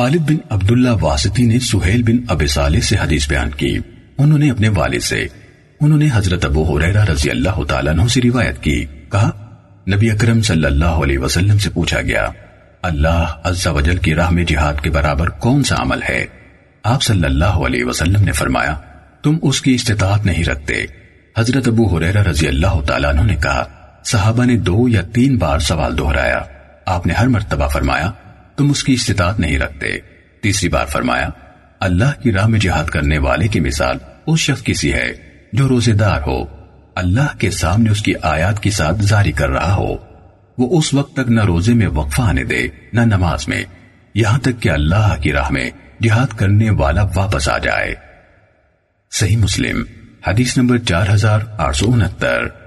خالد بن عبداللہ واسطی نے سہیل بن اب صالح سے حدیث بیان کی۔ انہوں نے اپنے والد سے، انہوں نے حضرت ابو حریرہ رضی اللہ تعالیٰ عنہ سے روایت کی۔ کہا، نبی اکرم صلی اللہ علیہ وسلم سے پوچھا گیا، اللہ عز و جل کی راہ میں جہاد کے برابر کون سا عمل ہے؟ آپ صلی اللہ علیہ وسلم نے فرمایا، تم اس کی استطاعت نہیں رکھتے۔ حضرت ابو حریرہ رضی اللہ تعالیٰ عنہ نے کہا، صحابہ نے دو یا تین بار سوال دہرایا۔ آپ نے ہر مرتبہ فرمایا تم اس کی استطاعت نہیں رکھتے۔ تیسری بار فرمایا، اللہ کی راہ میں جہاد کرنے والے کی مثال اس شخص کسی ہے جو روزے دار ہو۔ اللہ کے سامنے اس کی آیات کی ساتھ جاری کر رہا ہو۔ وہ اس وقت تک نہ روزے میں وقفہ آنے دے، نہ نماز میں۔ یہاں تک کہ اللہ کی راہ میں جہاد کرنے والا واپس آ جائے۔ صحیح مسلم، حدیث نمبر چار ہزار آٹھ سو انہتر۔